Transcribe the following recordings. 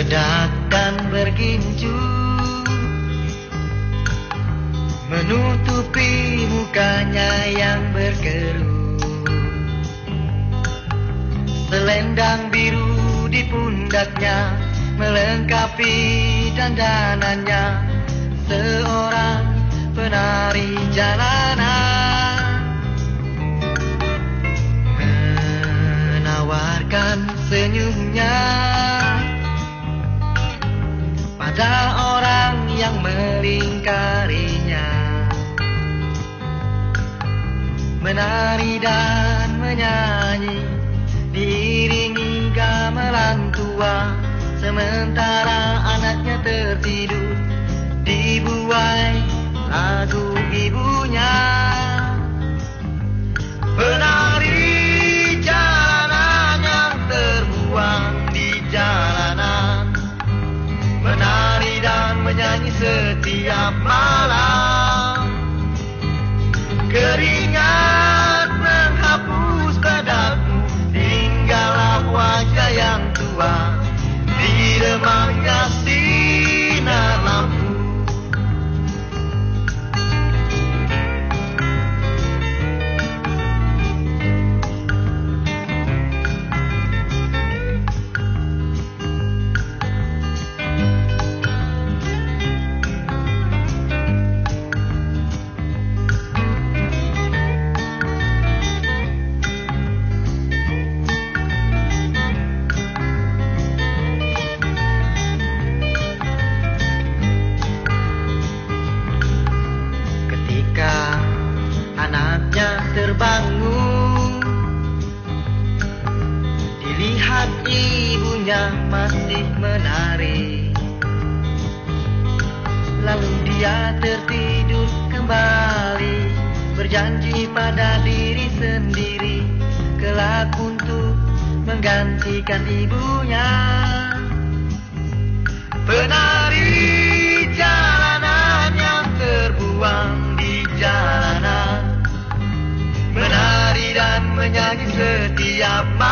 sedakan berginju menutupi mukanya yang berkerut selendang biru di pundaknya melengkapi dandanannya. Seorang penari jalanan menawarkan senyumnya. Pada orang yang melingkarinya. Menari dan menyanyi Diiringi gamelan tua. Sementara anaknya tertidur Dibuai setiap malam ibunya masih menari Lalu dia tertidur kembali Berjanji pada diri sendiri Kelak untuk menggantikan ibunya. Penari jalanan yang terbuang di jalanan. Menari dan menyanyi setiap malam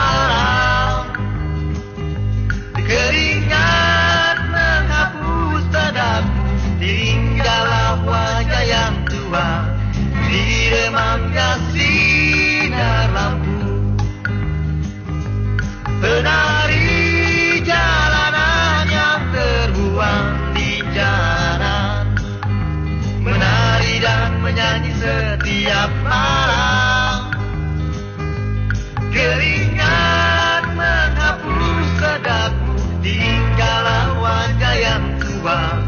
setiap malam. Keringat menghapus sedapmu tinggallah wajah yang tua.